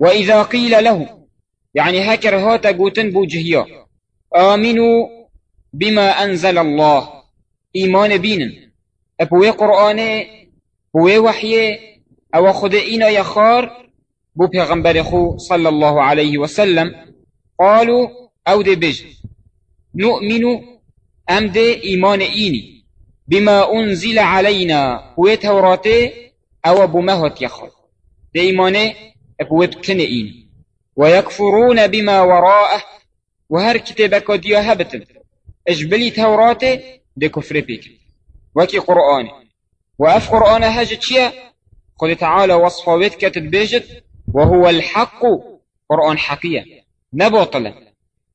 وإذا قيل له يعني هەکەر هاتە گۆتن بۆ جوهیا آمنوا بما أنزل الله إيمان بينن. أبوي قرآن بوي وحي أو خد إنا يخار بو پیغمبر خو صلى الله عليه وسلم قالوا ئەو دێ بێژن نؤمن ئەم دێ ئیمانێ ئینین بما أنزل علينا ب وێ تەوراتێ أو بمهت يخار. دي إيمان إيني ويكفرون بما وراءه وهر كتابك ديا هبتن اجبلي توراته دي كفر بيك وكي قرآن. وأف قرآن هاجت شيا قل تعالى وصفه كتب بيجت وهو الحق. قرآن حقية. نبطلا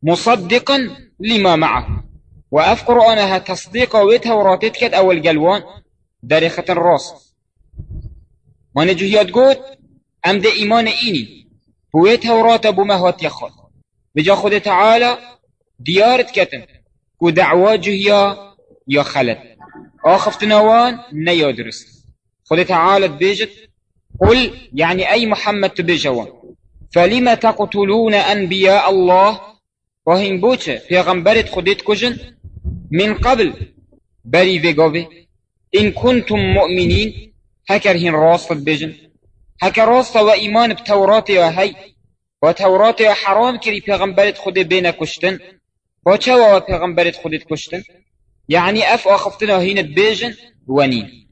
مصدقا لما معه. وأف قرآنها تصديق وتوراتت كت أول قلوان. دارخة الراس ما نجهيات قوت؟ أم ده إيمان إيني؟ بوي تورات بما هو تيخل بجا خود تعالى ديارت كتن. كو دعوة جهيا يا خلت آخفت نوان نيادرس خود تعالى بيجت قل يعني أي محمد تبجوا فلما تقتلون أنبياء الله؟ وهم بوچه پیغمبرت خودت کجن؟ من قبل. بري فيغوفي إن كنتم مؤمنين هكر هن راست بجن. هكر راست و إيمان بتورات و هي و تورات و حرام كري پیغمبرت خود بين كشتن و چوا و پیغمبرت خودت كشتن يعني أف آخفتنا هين بيجن ونين